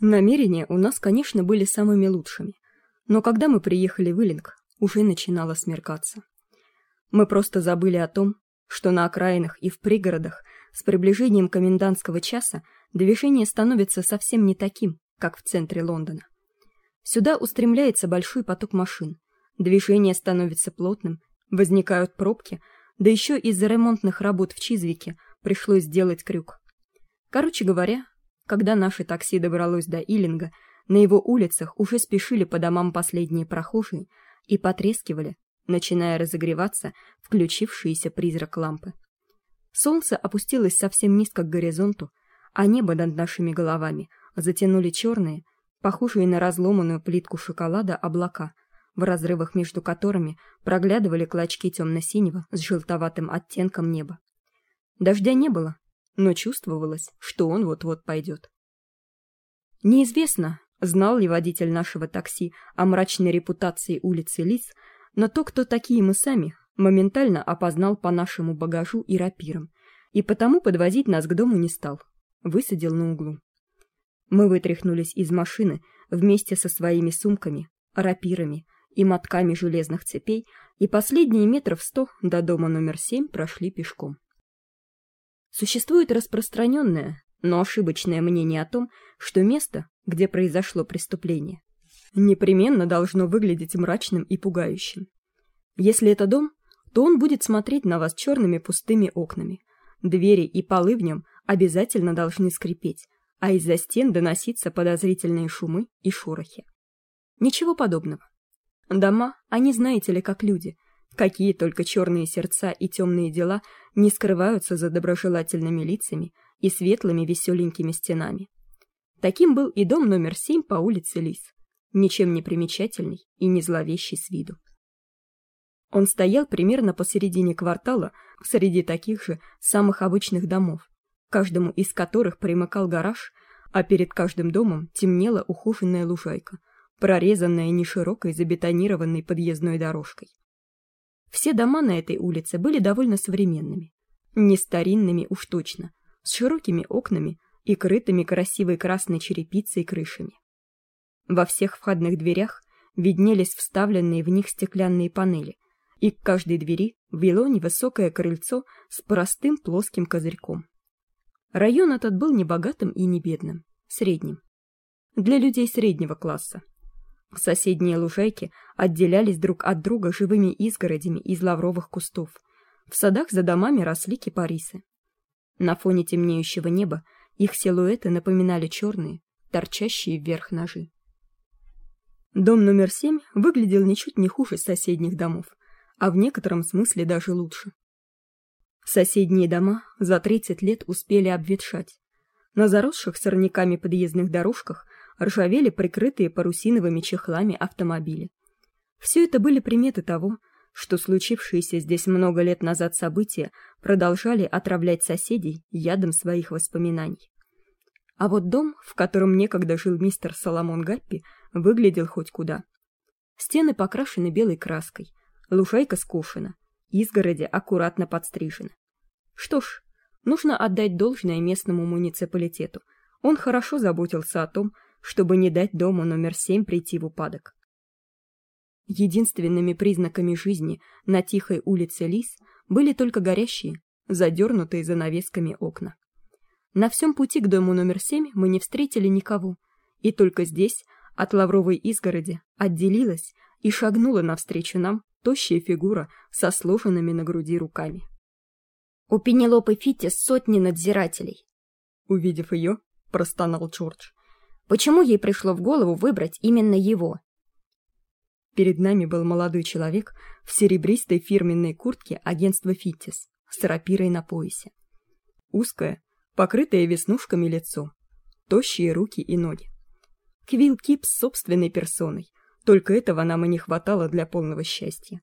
Намерения у нас, конечно, были самыми лучшими, но когда мы приехали в Иллинг, уже начинало смеркаться. Мы просто забыли о том, что на окраинах и в пригородах с приближением комендантского часа движение становится совсем не таким, как в центре Лондона. Сюда устремляется большой поток машин. Движение становится плотным, возникают пробки, да еще из-за ремонтных работ в Чизвике пришлось сделать крюк. Короче говоря, когда наше такси добралось до Иллинга, на его улицах уже спешили по домам последние прохожие и потрескивали, начиная разогреваться, включившиеся призрак лампы. Солнце опустилось совсем низко к горизонту, а небо над нашими головами затянули черные, похожие на разломанную плитку шоколада облака, в разрывах между которыми проглядывали клочки темно-синего с желтоватым оттенком неба. Дождя не было, но чувствовалось, что он вот-вот пойдет. Неизвестно, знал ли водитель нашего такси о мрачной репутации улицы Лис, но то, кто такие мы сами, моментально опознал по нашему багажу и рапирам, и потому подвозить нас к дому не стал. Высадил на углу. Мы вытряхнулись из машины вместе со своими сумками, рапирами и мотками железных цепей, и последние метров сто до дома номер семь прошли пешком. Существует распространенное, но ошибочное мнение о том, что место, где произошло преступление, непременно должно выглядеть мрачным и пугающим. Если это дом, то он будет смотреть на вас черными пустыми окнами. Двери и полы в нем обязательно должны скрипеть, а из-за стен доноситься подозрительные шумы и шорохи. Ничего подобного. Дома, они знаете ли, как люди, Какие только черные сердца и темные дела не скрываются за доброжелательными лицами и светлыми веселенькими стенами. Таким был и дом номер семь по улице Лис, ничем не примечательный и не зловещий с виду. Он стоял примерно посередине квартала среди таких же самых обычных домов, каждому из которых примыкал гараж, а перед каждым домом темнела ухоженная лужайка, прорезанная неширокой забетонированной подъездной дорожкой. Все дома на этой улице были довольно современными. Не старинными уж точно, с широкими окнами и крытыми красивой красной черепицей крышами. Во всех входных дверях виднелись вставленные в них стеклянные панели, и к каждой двери вело невысокое крыльцо с простым плоским козырьком. Район этот был не богатым и не бедным, средним. Для людей среднего класса. Соседние лужайки отделялись друг от друга живыми изгородями из лавровых кустов. В садах за домами росли кипарисы. На фоне темнеющего неба их силуэты напоминали черные, торчащие вверх ножи. Дом номер семь выглядел ничуть не хуже соседних домов, а в некотором смысле даже лучше. Соседние дома за 30 лет успели обветшать. На заросших сорняками подъездных дорожках ржавели прикрытые парусиновыми чехлами автомобили. Все это были приметы того, что случившиеся здесь много лет назад события продолжали отравлять соседей ядом своих воспоминаний. А вот дом, в котором некогда жил мистер Соломон Гаппи, выглядел хоть куда. Стены покрашены белой краской, лужайка скошена, изгороди аккуратно подстрижены. Что ж, нужно отдать должное местному муниципалитету. Он хорошо заботился о том, чтобы не дать дому номер семь прийти в упадок. Единственными признаками жизни на тихой улице Лис были только горящие, задернутые занавесками окна. На всем пути к дому номер семь мы не встретили никого, и только здесь, от лавровой изгороди, отделилась и шагнула навстречу нам тощая фигура со сложенными на груди руками. У Пенелопы Фитис сотни надзирателей. Увидев ее, простонал Джордж. Почему ей пришло в голову выбрать именно его? Перед нами был молодой человек в серебристой фирменной куртке агентства Фиттис с рапирой на поясе. Узкое, покрытое веснушками лицо, тощие руки и ноги. Квилл Кипс собственной персоной, только этого нам и не хватало для полного счастья.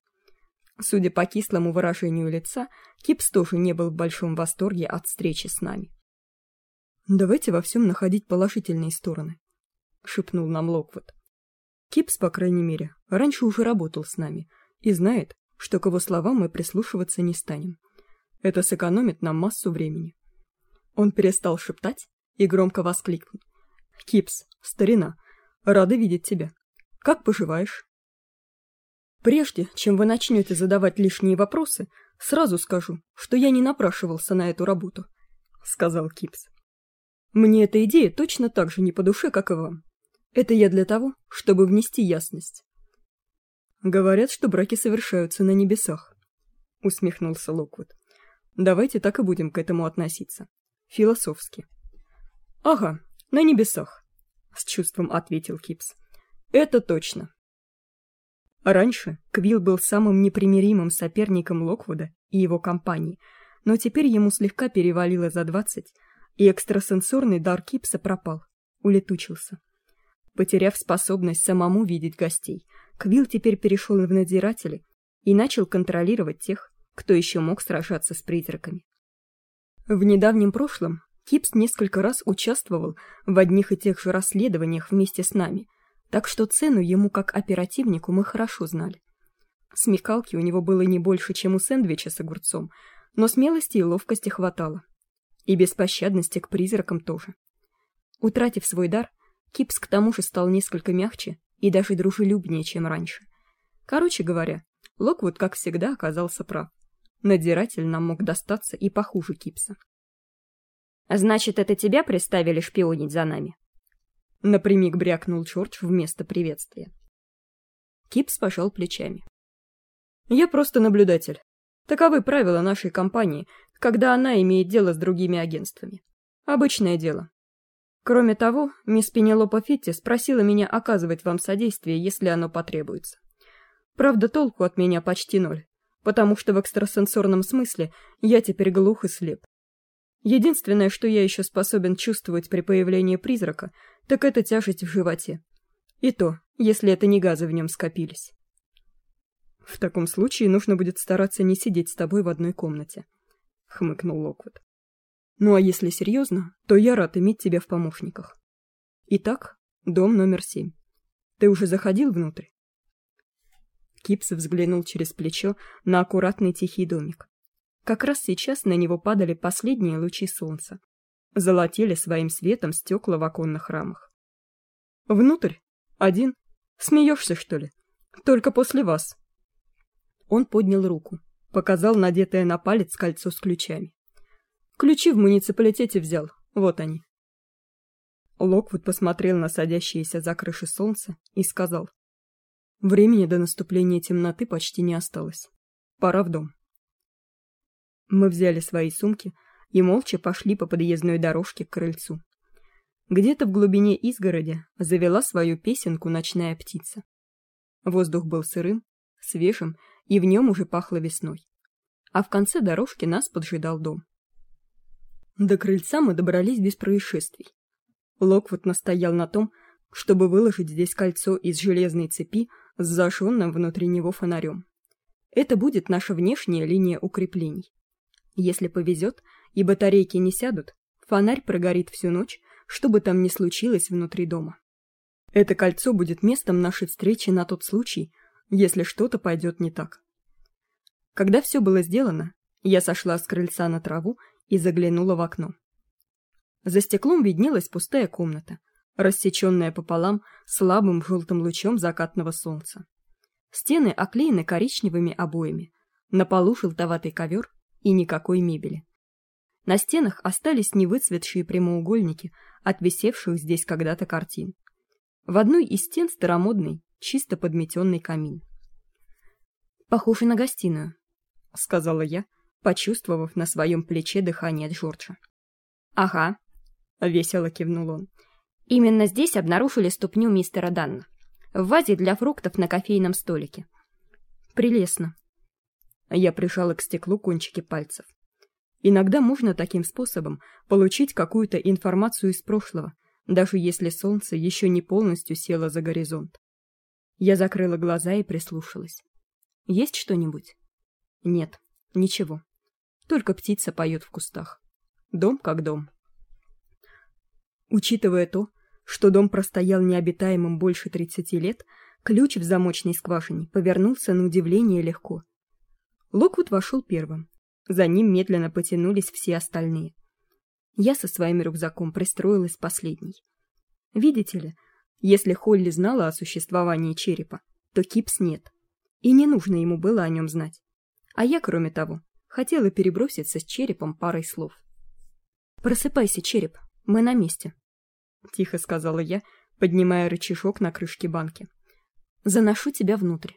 Судя по кислому выражению лица, Кипс тоже не был в большом восторге от встречи с нами. Давайте во всем находить положительные стороны, шепнул нам Локвуд. Кипс, по крайней мере, раньше уже работал с нами и знает, что к его словам мы прислушиваться не станем. Это сэкономит нам массу времени. Он перестал шептать и громко воскликнул: Кипс, старина, рада видеть тебя. Как поживаешь? Прежде, чем вы начнете задавать лишние вопросы, сразу скажу, что я не напрашивался на эту работу, сказал Кипс. Мне эта идея точно так же не по душе, как и вам. Это я для того, чтобы внести ясность. Говорят, что браки совершаются на небесах, усмехнулся Локвуд. Давайте так и будем к этому относиться. Философски. Ага, на небесах, с чувством ответил Кипс. Это точно. Раньше Квилл был самым непримиримым соперником Локвуда и его компании, но теперь ему слегка перевалило за двадцать, и экстрасенсорный дар Кипса пропал, улетучился. Потеряв способность самому видеть гостей, Квилл теперь перешел в надзиратели и начал контролировать тех, кто еще мог сражаться с призраками. В недавнем прошлом Кипс несколько раз участвовал в одних и тех же расследованиях вместе с нами, так что цену ему как оперативнику мы хорошо знали. Смекалки у него было не больше, чем у сэндвича с огурцом, но смелости и ловкости хватало. И беспощадности к призракам тоже. Утратив свой дар, Кипс к тому же стал несколько мягче и даже дружелюбнее, чем раньше. Короче говоря, Локвуд, как всегда, оказался прав. Надзиратель нам мог достаться и похуже Кипса. Значит, это тебя приставили шпионить за нами? Напрямик брякнул Чёрч вместо приветствия. Кипс пожал плечами. Я просто наблюдатель. Таковы правила нашей компании, когда она имеет дело с другими агентствами. Обычное дело. Кроме того, мисс Пенелопа Фитти спросила меня оказывать вам содействие, если оно потребуется. Правда, толку от меня почти ноль, потому что в экстрасенсорном смысле я теперь глух и слеп. Единственное, что я еще способен чувствовать при появлении призрака, так это тяжесть в животе. И то, если это не газы в нем скопились. В таком случае нужно будет стараться не сидеть с тобой в одной комнате, хмыкнул Локвуд. Ну а если серьезно, то я рад иметь тебя в помощниках. Итак, дом номер семь. Ты уже заходил внутрь? Кипс взглянул через плечо на аккуратный тихий домик. Как раз сейчас на него падали последние лучи солнца, золотили своим светом стекла в оконных рамах. Внутрь? Один? Смеешься, что ли? Только после вас. Он поднял руку, показал надетое на палец кольцо с ключами. Ключи в муниципалитете взял. Вот они. Локвуд посмотрел на садящееся за крышей солнце и сказал: "Времени до наступления темноты почти не осталось. Пора в дом". Мы взяли свои сумки и молча пошли по подъездной дорожке к крыльцу. Где-то в глубине изгороди завела свою песенку ночная птица. Воздух был сырым, свежим, и в нем уже пахло весной. А в конце дорожки нас поджидал дом. До крыльца мы добрались без происшествий. Локвуд настоял на том, чтобы выложить здесь кольцо из железной цепи с зажженным внутри него фонарем. Это будет наша внешняя линия укреплений. Если повезет и батарейки не сядут, фонарь прогорит всю ночь, что бы там ни случилось внутри дома. Это кольцо будет местом нашей встречи на тот случай, если что-то пойдет не так. Когда все было сделано, я сошла с крыльца на траву и заглянула в окно. За стеклом виднелась пустая комната, рассеченная пополам слабым желтым лучом закатного солнца. Стены оклеены коричневыми обоями, на полу желтоватый ковер и никакой мебели. На стенах остались невыцветшие прямоугольники от висевших здесь когда-то картин. В одной из стен старомодный, чисто подметенный камин. Похоже на гостиную, сказала я, почувствовав на своем плече дыхание Джорджа. Ага, весело кивнул он. Именно здесь обнаружили ступню мистера Данна. В вазе для фруктов на кофейном столике. Прелестно, я прижала к стеклу кончики пальцев. Иногда можно таким способом получить какую-то информацию из прошлого, даже если солнце еще не полностью село за горизонт. Я закрыла глаза и прислушалась. Есть что-нибудь? Нет, ничего. Только птица поет в кустах. Дом как дом. Учитывая то, что дом простоял необитаемым больше тридцати лет, ключ в замочной скважине повернулся на удивление легко. Локвуд вошел первым. За ним медленно потянулись все остальные. Я со своим рюкзаком пристроилась последней. Видите ли, если Холли знала о существовании черепа, то Кипс нет. И не нужно ему было о нем знать. А я, кроме того, хотела переброситься с черепом парой слов. Просыпайся, череп. Мы на месте, тихо сказала я, поднимая рычажок на крышке банки. Заношу тебя внутрь.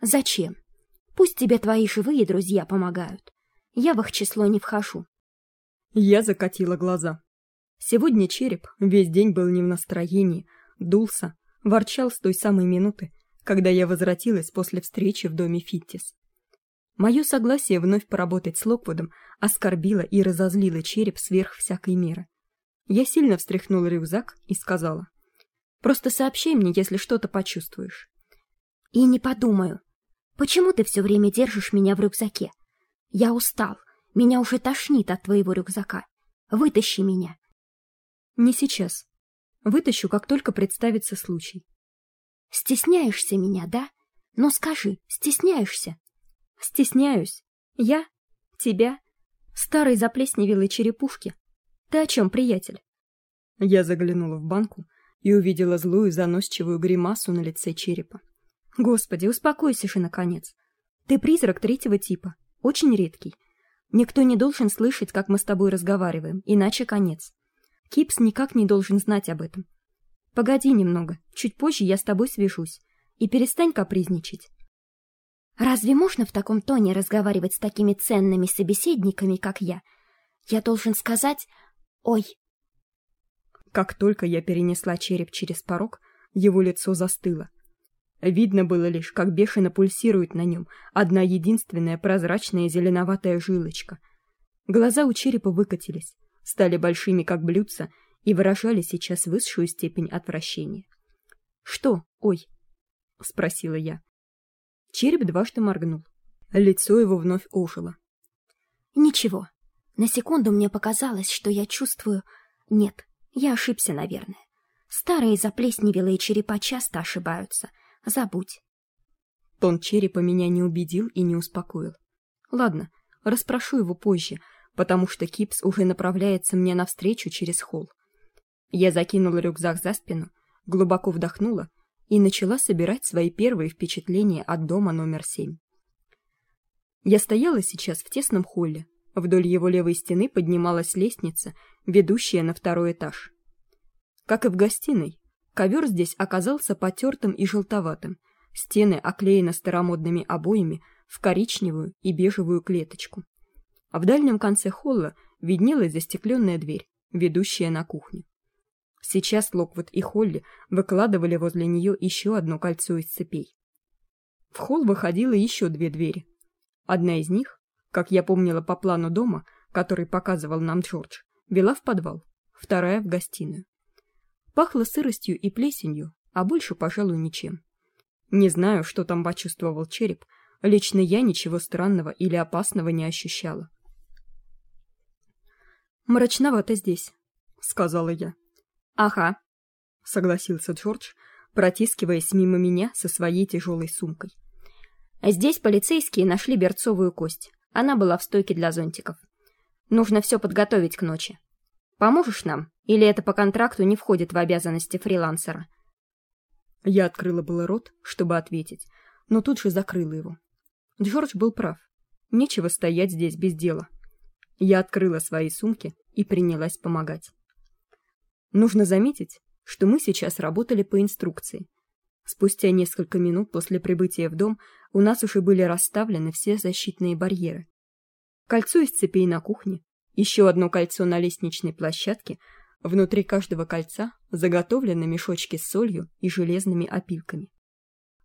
Зачем? Пусть тебе твои живые друзья помогают. Я в их число не вхожу. Я закатила глаза. Сегодня череп весь день был не в настроении, дулся, ворчал с той самой минуты, когда я возвратилась после встречи в доме Фиттис. Мое согласие вновь поработать с Локвудом оскорбило и разозлило череп сверх всякой меры. Я сильно встряхнула рюкзак и сказала: "Просто сообщи мне, если что-то почувствуешь". И не подумаю. Почему ты все время держишь меня в рюкзаке? Я устал. Меня уже тошнит от твоего рюкзака. Вытащи меня. Не сейчас. Вытащу, как только представится случай. Стесняешься меня, да? Ну скажи, стесняешься? Стесняюсь. Я? Тебя? Старой заплесневелой черепушки? Ты о чем, приятель? Я заглянула в банку и увидела злую заносчивую гримасу на лице черепа. Господи, успокойся же наконец. Ты призрак третьего типа, очень редкий. Никто не должен слышать, как мы с тобой разговариваем, иначе конец. Кипс никак не должен знать об этом. Погоди немного, чуть позже я с тобой свяжусь. И перестань капризничать. Разве можно в таком тоне разговаривать с такими ценными собеседниками, как я? Я должен сказать: "Ой". Как только я перенесла череп через порог, его лицо застыло. Видно было лишь, как бешено пульсирует на нем одна единственная прозрачная зеленоватая жилочка. Глаза у черепа выкатились, стали большими, как блюдца, и выражали сейчас высшую степень отвращения. "Что? Ой", спросила я. Череп дважды моргнул. Лицо его вновь ожило. Ничего. На секунду мне показалось, что я чувствую... Нет, я ошибся, наверное. Старые заплесневелые черепа часто ошибаются. Забудь. Тон черепа меня не убедил и не успокоил. Ладно, расспрошу его позже, потому что Кипс уже направляется мне навстречу через холл. Я закинула рюкзак за спину, глубоко вдохнула и начала собирать свои первые впечатления от дома номер семь. Я стояла сейчас в тесном холле. Вдоль его левой стены поднималась лестница, ведущая на второй этаж. Как и в гостиной, ковер здесь оказался потертым и желтоватым. Стены оклеены старомодными обоями в коричневую и бежевую клеточку. А в дальнем конце холла виднелась застекленная дверь, ведущая на кухню. Сейчас Локвуд и Холли выкладывали возле нее еще одно кольцо из цепей. В холл выходило еще две двери. Одна из них, как я помнила по плану дома, который показывал нам Джордж, вела в подвал, вторая в гостиную. Пахло сыростью и плесенью, а больше, пожалуй, ничем. Не знаю, что там почувствовал череп, лично я ничего странного или опасного не ощущала. Мрачновато здесь, сказала я. Ага, согласился Джордж, протискиваясь мимо меня со своей тяжелой сумкой. Здесь полицейские нашли берцовую кость. Она была в стойке для зонтиков. Нужно все подготовить к ночи. Поможешь нам? Или это по контракту не входит в обязанности фрилансера? Я открыла было рот, чтобы ответить, но тут же закрыла его. Джордж был прав. Нечего стоять здесь без дела. Я открыла свои сумки и принялась помогать. Нужно заметить, что мы сейчас работали по инструкции. Спустя несколько минут после прибытия в дом у нас уже были расставлены все защитные барьеры. Кольцо из цепей на кухне, еще одно кольцо на лестничной площадке, внутри каждого кольца заготовлены мешочки с солью и железными опилками.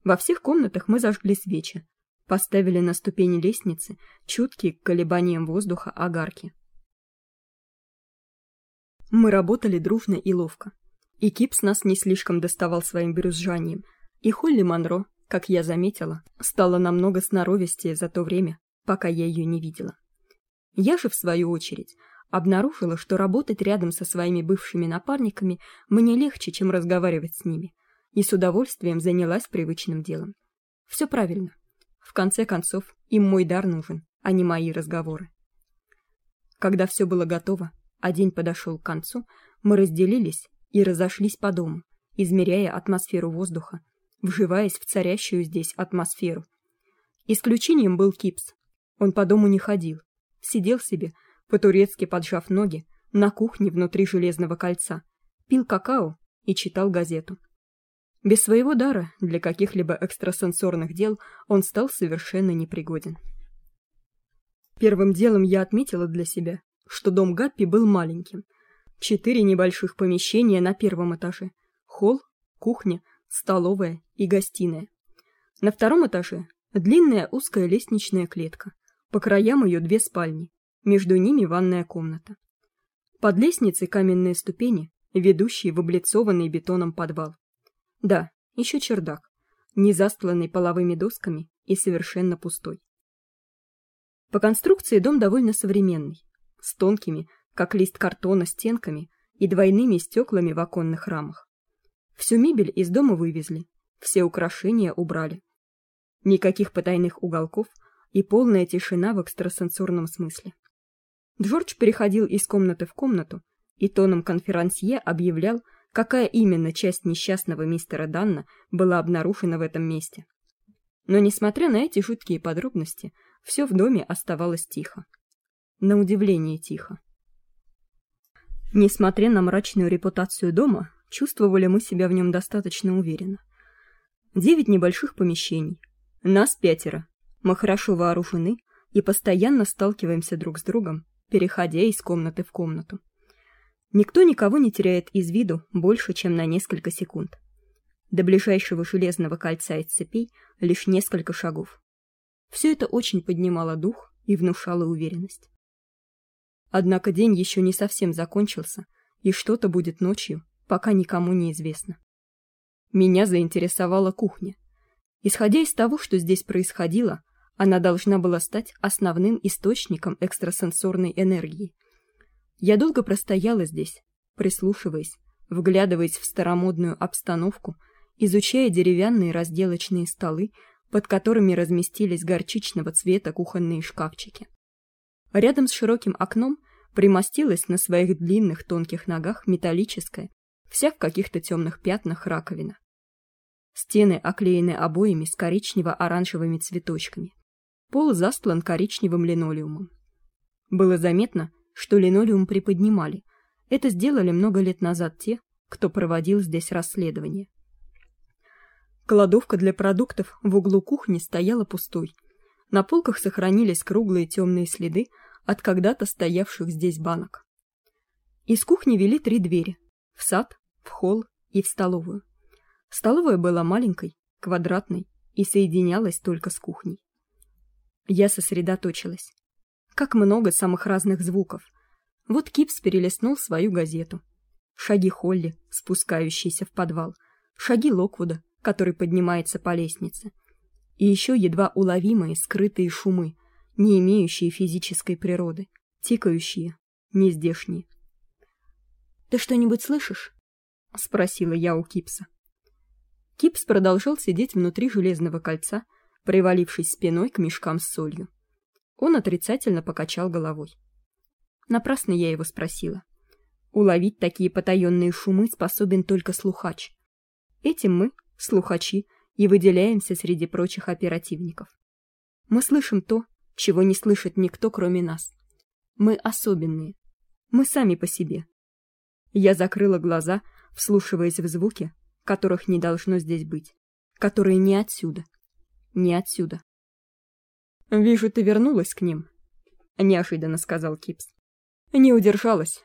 Во всех комнатах мы зажгли свечи, поставили на ступени лестницы чуткие к колебаниям воздуха огарки. Мы работали дружно и ловко. И Кипс нас не слишком доставал своим брюзжанием, и Холли Монро, как я заметила, стала намного сноровистее за то время, пока я ее не видела. Я же в свою очередь обнаружила, что работать рядом со своими бывшими напарниками мне легче, чем разговаривать с ними, и с удовольствием занялась привычным делом. Все правильно. В конце концов, им мой дар нужен, а не мои разговоры. Когда все было готово, а день подошел к концу, мы разделились и разошлись по дому, измеряя атмосферу воздуха, вживаясь в царящую здесь атмосферу. Исключением был Кипс. Он по дому не ходил, сидел себе, по-турецки поджав ноги, на кухне внутри железного кольца, пил какао и читал газету. Без своего дара для каких-либо экстрасенсорных дел он стал совершенно непригоден. Первым делом я отметила для себя, что дом Гаппи был маленьким. Четыре небольших помещения на первом этаже: холл, кухня, столовая и гостиная. На втором этаже длинная узкая лестничная клетка. По краям ее две спальни, между ними ванная комната. Под лестницей каменные ступени, ведущие в облицованный бетоном подвал. Да, еще чердак, не застланный половыми досками и совершенно пустой. По конструкции дом довольно современный, с тонкими, как лист картона, стенками и двойными стеклами в оконных рамах. Всю мебель из дома вывезли, все украшения убрали. Никаких потайных уголков и полная тишина в экстрасенсорном смысле. Джордж переходил из комнаты в комнату и тоном конферансье объявлял, какая именно часть несчастного мистера Данна была обнаружена в этом месте. Но несмотря на эти жуткие подробности, все в доме оставалось тихо. На удивление тихо. Несмотря на мрачную репутацию дома, чувствовали мы себя в нем достаточно уверенно. Девять небольших помещений. Нас пятеро. Мы хорошо вооружены и постоянно сталкиваемся друг с другом, переходя из комнаты в комнату. Никто никого не теряет из виду больше, чем на несколько секунд. До ближайшего железного кольца из цепей лишь несколько шагов. Все это очень поднимало дух и внушало уверенность. Однако день еще не совсем закончился, и что-то будет ночью, пока никому не известно. Меня заинтересовала кухня. Исходя из того, что здесь происходило, она должна была стать основным источником экстрасенсорной энергии — я долго простояла здесь, прислушиваясь, вглядываясь в старомодную обстановку, изучая деревянные разделочные столы, под которыми разместились горчичного цвета кухонные шкафчики. Рядом с широким окном примостилась на своих длинных тонких ногах металлическая, вся в каких-то темных пятнах раковина. Стены оклеены обоями с коричнево-оранжевыми цветочками. Пол застлан коричневым линолеумом. Было заметно, что линолеум приподнимали. Это сделали много лет назад те, кто проводил здесь расследование. Кладовка для продуктов в углу кухни стояла пустой. На полках сохранились круглые темные следы от когда-то стоявших здесь банок. Из кухни вели три двери: в сад, в холл и в столовую. Столовая была маленькой, квадратной и соединялась только с кухней. Я сосредоточилась. Как много самых разных звуков. Вот Кипс перелистнул свою газету. Шаги Холли, спускающиеся в подвал. Шаги Локвуда, который поднимается по лестнице. И еще едва уловимые скрытые шумы, не имеющие физической природы, тикающие, нездешние. «Ты что-нибудь слышишь?» — спросила я у Кипса. Кипс продолжал сидеть внутри железного кольца, привалившись спиной к мешкам с солью. Он отрицательно покачал головой. Напрасно я его спросила. Уловить такие потаенные шумы способен только слухач. Этим мы, слухачи, и выделяемся среди прочих оперативников. Мы слышим то, чего не слышит никто, кроме нас. Мы особенные. Мы сами по себе. Я закрыла глаза, вслушиваясь в звуки, которых не должно здесь быть, которые не отсюда. Не отсюда. Вижу, ты вернулась к ним, неожиданно сказал Кипс. Не удержалась.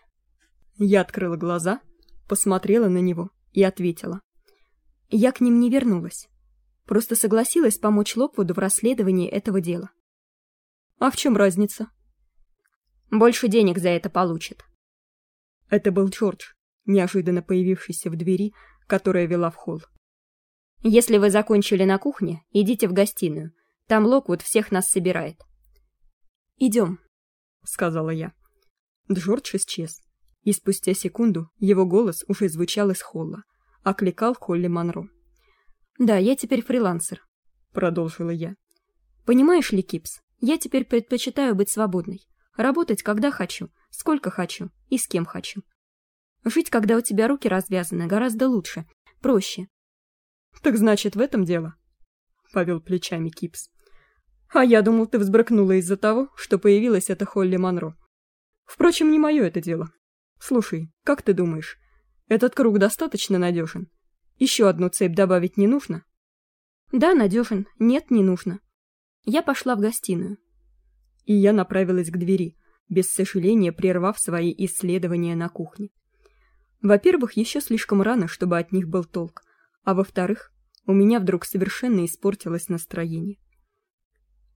Я открыла глаза, посмотрела на него и ответила: "Я к ним не вернулась. Просто согласилась помочь Локвуду в расследовании этого дела". А в чем разница? Больше денег за это получит. Это был Джордж, неожиданно появившийся в двери, которая вела в холл. Если вы закончили на кухне, идите в гостиную. Там Локвуд всех нас собирает. Идем, сказала я. Джордж исчез, и спустя секунду его голос уже звучал из холла, окликал Холли Монро. "Да, я теперь фрилансер", продолжила я. "Понимаешь ли, Кипс, я теперь предпочитаю быть свободной, работать когда хочу, сколько хочу и с кем хочу. Жить, когда у тебя руки развязаны, гораздо лучше, проще. Так значит, в этом дело? Повел плечами Кипс. А я думал, ты взбрыкнула из-за того, что появилась эта Холли Монро. Впрочем, не мое это дело. Слушай, как ты думаешь, этот круг достаточно надежен? Еще одну цепь добавить не нужно? Да, надежен. Нет, не нужно. Я пошла в гостиную. И я направилась к двери, без сожаления прервав свои исследования на кухне. Во-первых, еще слишком рано, чтобы от них был толк, а во-вторых, у меня вдруг совершенно испортилось настроение.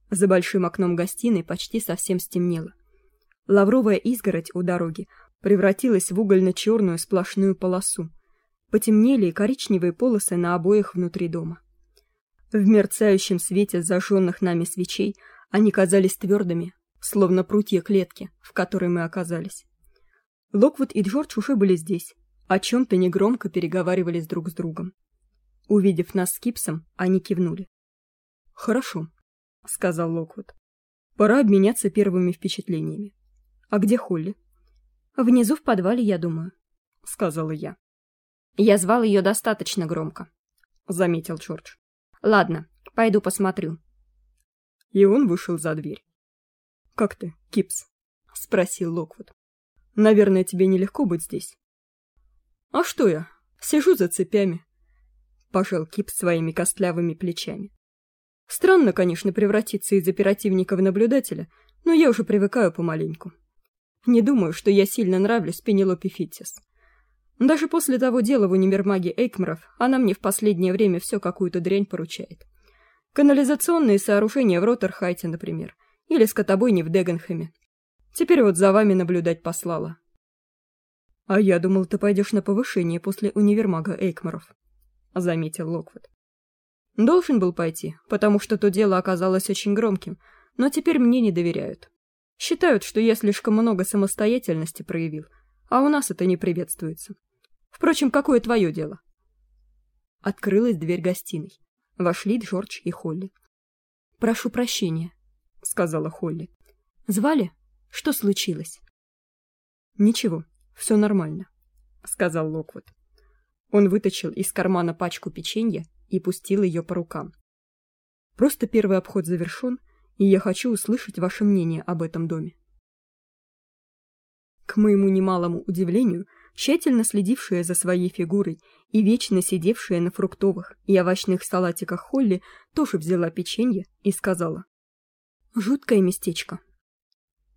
За большим окном гостиной почти совсем стемнело. Лавровая изгородь у дороги превратилась в угольно-черную сплошную полосу. Потемнели и коричневые полосы на обоях внутри дома. В мерцающем свете зажженных нами свечей они казались твердыми, словно прутья клетки, в которой мы оказались. Локвуд и Джордж уже были здесь, о чем-то негромко переговаривались друг с другом. Увидев нас с Кипсом, они кивнули. «Хорошо», — сказал Локвуд. «Пора обменяться первыми впечатлениями. А где Холли?» «Внизу в подвале, я думаю», — сказала я. «Я звал ее достаточно громко», — заметил Джордж. «Ладно, пойду посмотрю». И он вышел за дверь. «Как ты, Кипс?» — спросил Локвуд. «Наверное, тебе нелегко быть здесь». «А что я? Сижу за цепями», — пожал Кипс своими костлявыми плечами. «Странно, конечно, превратиться из оперативника в наблюдателя, но я уже привыкаю помаленьку. Не думаю, что я сильно нравлюсь Пенелопе Фиттис. Даже после того дела в универмаге Эйкмеров она мне в последнее время все какую-то дрянь поручает. Канализационные сооружения в Роттерхайте, например, или скотобойни в Дегенхэме. Теперь вот за вами наблюдать послала. А я думал, ты пойдешь на повышение после универмага Эйкмеров, заметил Локвуд. Должен был пойти, потому что то дело оказалось очень громким, но теперь мне не доверяют. Считают, что я слишком много самостоятельности проявил, а у нас это не приветствуется. Впрочем, какое твое дело? Открылась дверь гостиной. Вошли Джордж и Холли. «Прошу прощения», — сказала Холли. «Звали? Что случилось?» «Ничего, все нормально», — сказал Локвуд. Он вытащил из кармана пачку печенья и пустил ее по рукам. «Просто первый обход завершен, и я хочу услышать ваше мнение об этом доме». К моему немалому удивлению, тщательно следившая за своей фигурой и вечно сидевшая на фруктовых и овощных салатиках Холли тоже взяла печенье и сказала. «Жуткое местечко».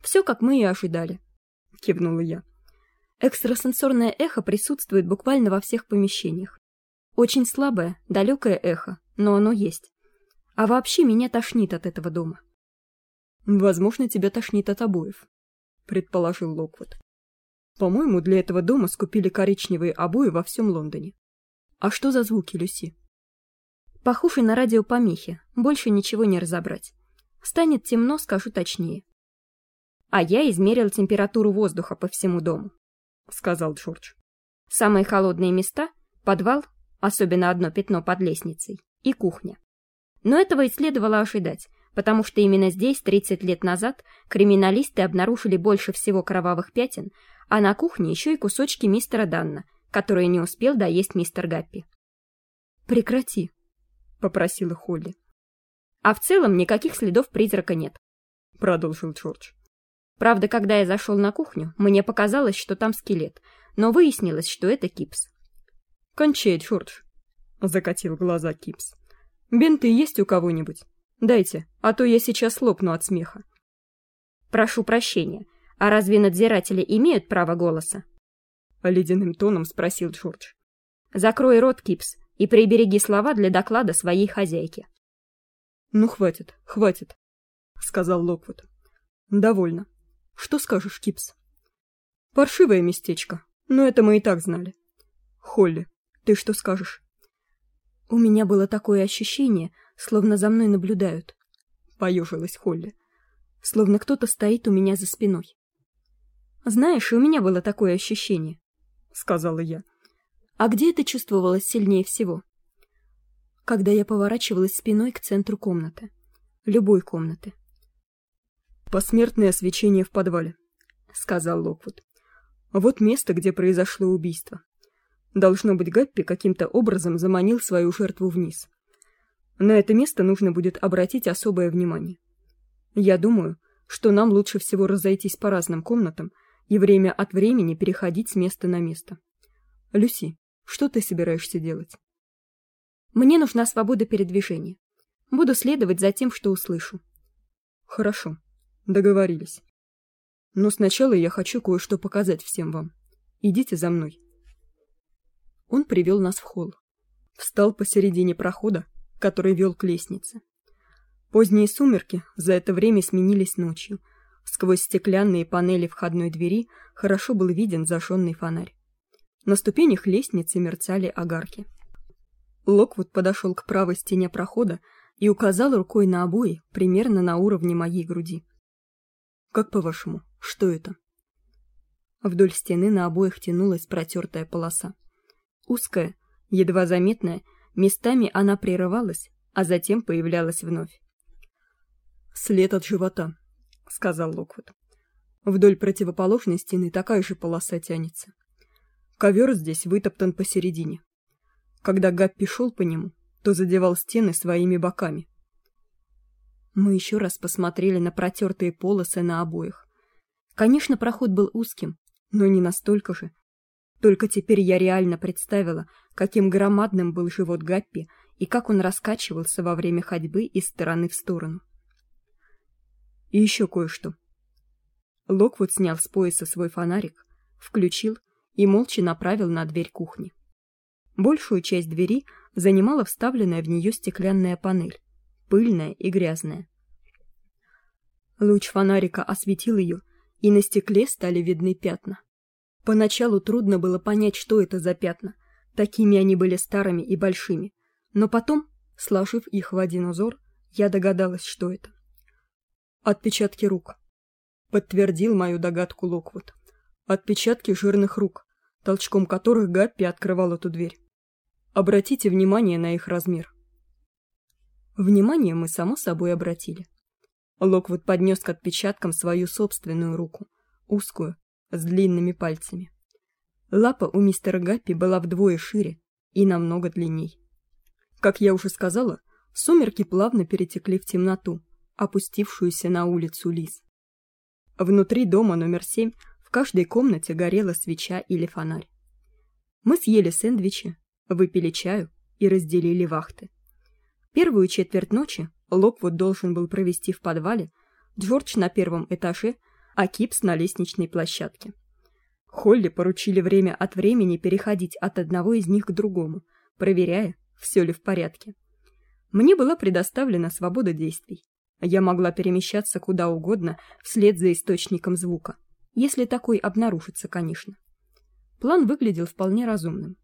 «Все, как мы и ожидали», — кивнула я. Экстрасенсорное эхо присутствует буквально во всех помещениях. Очень слабое, далекое эхо, но оно есть. А вообще меня тошнит от этого дома. «Возможно, тебя тошнит от обоев», — предположил Локвуд. По-моему, для этого дома скупили коричневые обои во всем Лондоне. А что за звуки, Люси? Похожий на радиопомехи, больше ничего не разобрать. Станет темно, скажу точнее. А я измерил температуру воздуха по всему дому, сказал Джордж. Самые холодные места — подвал, особенно одно пятно под лестницей, и кухня. Но этого и следовало ожидать, потому что именно здесь 30 лет назад криминалисты обнаружили больше всего кровавых пятен, а на кухне еще и кусочки мистера Данна, которые не успел доесть мистер Гаппи. «Прекрати», — попросила Холли. «А в целом никаких следов призрака нет», — продолжил Джордж. «Правда, когда я зашел на кухню, мне показалось, что там скелет, но выяснилось, что это Кипс». «Кончай, Джордж», — закатил глаза Кипс. «Бинты есть у кого-нибудь? Дайте, а то я сейчас лопну от смеха». «Прошу прощения», а разве надзиратели имеют право голоса? Ледяным тоном спросил Джордж. Закрой рот, Кипс, и прибереги слова для доклада своей хозяйки. Ну, хватит, хватит, сказал Локвуд. Довольно. Что скажешь, Кипс? Паршивое местечко, но это мы и так знали. Холли, ты что скажешь? У меня было такое ощущение, словно за мной наблюдают. Поежилась Холли. Словно кто-то стоит у меня за спиной. Знаешь, у меня было такое ощущение, сказала я. А где это чувствовалось сильнее всего? Когда я поворачивалась спиной к центру комнаты, любой комнаты. Посмертное освещение в подвале, сказал Локвуд. Вот место, где произошло убийство. Должно быть, Гаппи каким-то образом заманил свою жертву вниз. На это место нужно будет обратить особое внимание. Я думаю, что нам лучше всего разойтись по разным комнатам и время от времени переходить с места на место. Люси, что ты собираешься делать? Мне нужна свобода передвижения. Буду следовать за тем, что услышу. Хорошо. Договорились. Но сначала я хочу кое-что показать всем вам. Идите за мной. Он привел нас в холл. Встал посередине прохода, который вел к лестнице. Поздние сумерки за это время сменились ночью. Сквозь стеклянные панели входной двери хорошо был виден зажженный фонарь. На ступенях лестницы мерцали огарки. Локвуд подошел к правой стене прохода и указал рукой на обои примерно на уровне моей груди. Как по-вашему, что это? Вдоль стены на обоих тянулась протертая полоса. Узкая, едва заметная, местами она прерывалась, а затем появлялась вновь. След от живота, сказал Локвуд. Вдоль противоположной стены такая же полоса тянется. Ковер здесь вытоптан посередине. Когда Гаппи шел по нему, то задевал стены своими боками. Мы еще раз посмотрели на протертые полосы на обоях. Конечно, проход был узким, но не настолько же. Только теперь я реально представила, каким громадным был живот Гаппи и как он раскачивался во время ходьбы из стороны в сторону. И еще кое-что. Локвуд снял с пояса свой фонарик, включил и молча направил на дверь кухни. Большую часть двери занимала вставленная в нее стеклянная панель, пыльная и грязная. Луч фонарика осветил ее, и на стекле стали видны пятна. Поначалу трудно было понять, что это за пятна. Такими они были старыми и большими. Но потом, сложив их в один узор, я догадалась, что это. Отпечатки рук. Подтвердил мою догадку Локвуд. Отпечатки жирных рук, толчком которых Гаппи открывал эту дверь. Обратите внимание на их размер. Внимание мы само собой обратили. Локвуд поднес к отпечаткам свою собственную руку, узкую, с длинными пальцами. Лапа у мистера Гаппи была вдвое шире и намного длинней. Как я уже сказала, сумерки плавно перетекли в темноту, опустившуюся на улицу Лис. Внутри дома номер семь в каждой комнате горела свеча или фонарь. Мы съели сэндвичи, выпили чаю и разделили вахты. Первую четверть ночи Локвуд должен был провести в подвале, Джордж на первом этаже, а Кипс на лестничной площадке. Холли поручили время от времени переходить от одного из них к другому, проверяя, все ли в порядке. Мне была предоставлена свобода действий. Я могла перемещаться куда угодно вслед за источником звука если такой обнаружится, конечно. План выглядел вполне разумным.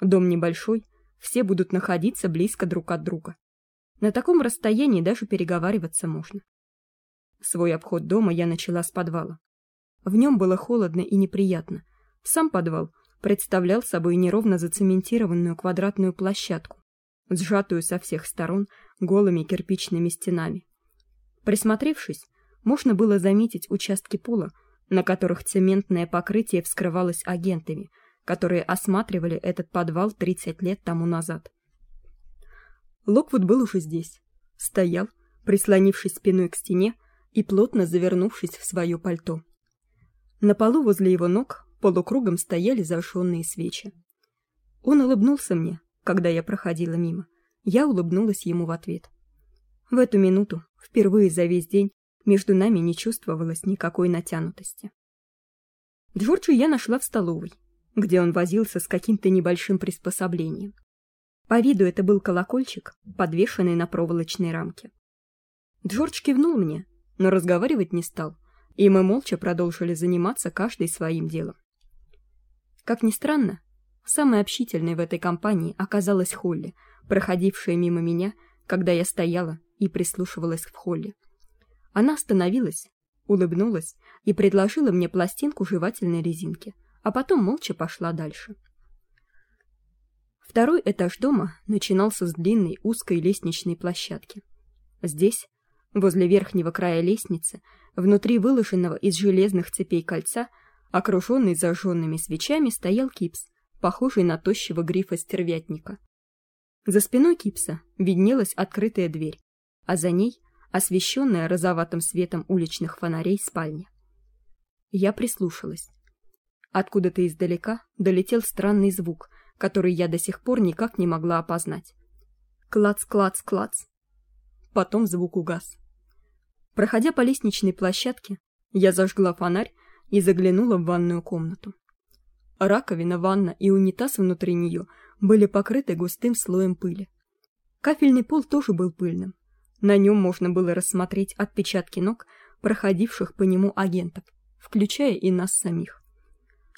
Дом небольшой, все будут находиться близко друг от друга. На таком расстоянии даже переговариваться можно. Свой обход дома я начала с подвала. В нем было холодно и неприятно. Сам подвал представлял собой неровно зацементированную квадратную площадку, сжатую со всех сторон голыми кирпичными стенами. Присмотревшись, можно было заметить участки пола, на которых цементное покрытие вскрывалось агентами, которые осматривали этот подвал 30 лет тому назад. Локвуд был уже здесь, стоял, прислонившись спиной к стене и плотно завернувшись в свое пальто. На полу возле его ног полукругом стояли зажженные свечи. Он улыбнулся мне, когда я проходила мимо. Я улыбнулась ему в ответ. В эту минуту, впервые за весь день, между нами не чувствовалось никакой натянутости. Джорджа я нашла в столовой, где он возился с каким-то небольшим приспособлением. По виду это был колокольчик, подвешенный на проволочной рамке. Джордж кивнул мне, но разговаривать не стал, и мы молча продолжили заниматься каждый своим делом. Как ни странно, самой общительной в этой компании оказалась Холли, проходившая мимо меня, когда я стояла и прислушивалась в холле. Она остановилась, улыбнулась и предложила мне пластинку жевательной резинки, а потом молча пошла дальше. Второй этаж дома начинался с длинной узкой лестничной площадки. Здесь, возле верхнего края лестницы, внутри выложенного из железных цепей кольца, Окруженный зажженными свечами стоял Кипс, похожий на тощего грифа стервятника. За спиной Кипса виднелась открытая дверь, а за ней освещенная розоватым светом уличных фонарей спальня. Я прислушалась. Откуда-то издалека долетел странный звук, который я до сих пор никак не могла опознать. Клац-клац-клац. Потом звук угас. Проходя по лестничной площадке, я зажгла фонарь и заглянула в ванную комнату. Раковина, ванна и унитаз внутри нее были покрыты густым слоем пыли. Кафельный пол тоже был пыльным. На нем можно было рассмотреть отпечатки ног проходивших по нему агентов, включая и нас самих.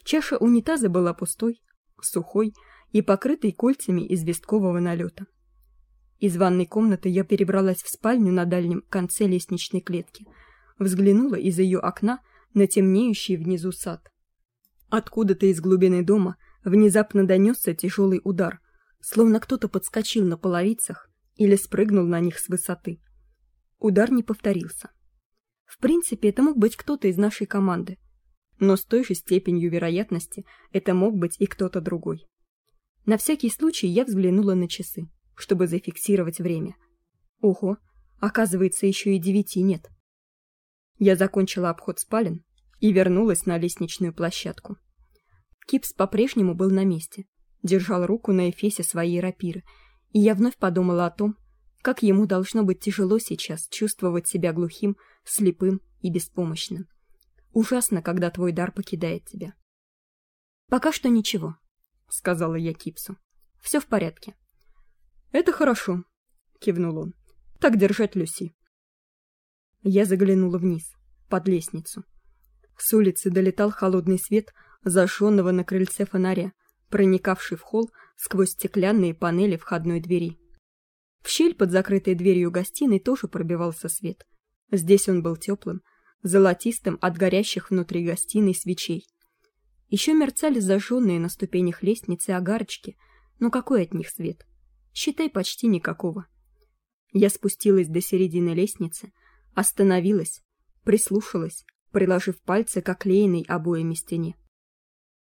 Чаша унитаза была пустой, сухой и покрытой кольцами известкового налета. Из ванной комнаты я перебралась в спальню на дальнем конце лестничной клетки, взглянула из ее окна на темнеющий внизу сад. Откуда-то из глубины дома внезапно донесся тяжелый удар, словно кто-то подскочил на половицах или спрыгнул на них с высоты. Удар не повторился. В принципе, это мог быть кто-то из нашей команды, но с той же степенью вероятности это мог быть и кто-то другой. На всякий случай я взглянула на часы, чтобы зафиксировать время. Ого, оказывается, еще и девяти нет. Я закончила обход спален и вернулась на лестничную площадку. Кипс по-прежнему был на месте, держал руку на эфесе своей рапиры, и я вновь подумала о том, как ему должно быть тяжело сейчас чувствовать себя глухим, слепым и беспомощным. Ужасно, когда твой дар покидает тебя. Пока что ничего, сказала я Кипсу. Все в порядке. Это хорошо, кивнул он. Так держать, Люси. Я заглянула вниз, под лестницу. С улицы долетал холодный свет зажженного на крыльце фонаря, проникавший в холл сквозь стеклянные панели входной двери. В щель под закрытой дверью гостиной тоже пробивался свет. Здесь он был теплым, золотистым от горящих внутри гостиной свечей. Еще мерцали зажженные на ступенях лестницы огарочки, но какой от них свет? Считай, почти никакого. Я спустилась до середины лестницы, остановилась, прислушалась, приложив пальцы к оклеенной обоями стене.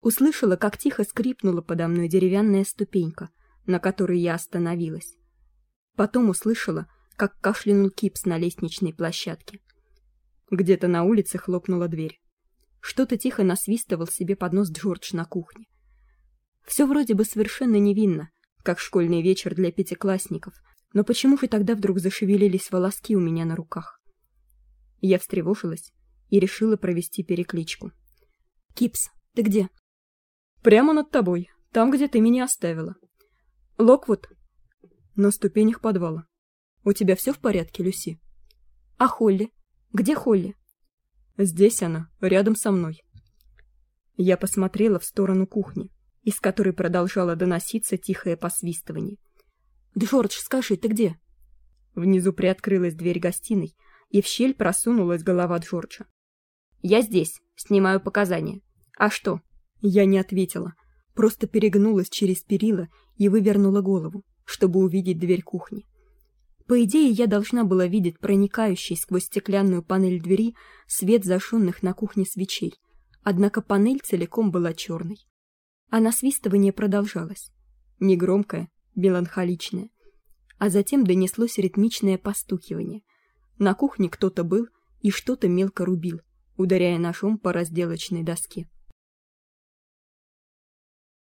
Услышала, как тихо скрипнула подо мной деревянная ступенька, на которой я остановилась. Потом услышала, как кашлянул Кипс на лестничной площадке. Где-то на улице хлопнула дверь. Что-то тихо насвистывал себе под нос Джордж на кухне. Все вроде бы совершенно невинно, как школьный вечер для пятиклассников, но почему же тогда вдруг зашевелились волоски у меня на руках? Я встревожилась и решила провести перекличку. Кипс, ты где? Прямо над тобой, там, где ты меня оставила. Локвуд на ступенях подвала. У тебя все в порядке, Люси? А Холли? Где Холли? Здесь она, рядом со мной. Я посмотрела в сторону кухни, из которой продолжало доноситься тихое посвистывание. Джордж, скажи, ты где? Внизу приоткрылась дверь гостиной, и в щель просунулась голова Джорджа. Я здесь, снимаю показания. А что? Я не ответила, просто перегнулась через перила и вывернула голову, чтобы увидеть дверь кухни. По идее, я должна была видеть проникающий сквозь стеклянную панель двери свет зажженных на кухне свечей. Однако панель целиком была черной. А насвистывание продолжалось. Негромкое, меланхоличное. А затем донеслось ритмичное постукивание. На кухне кто-то был и что-то мелко рубил, ударяя ножом по разделочной доске.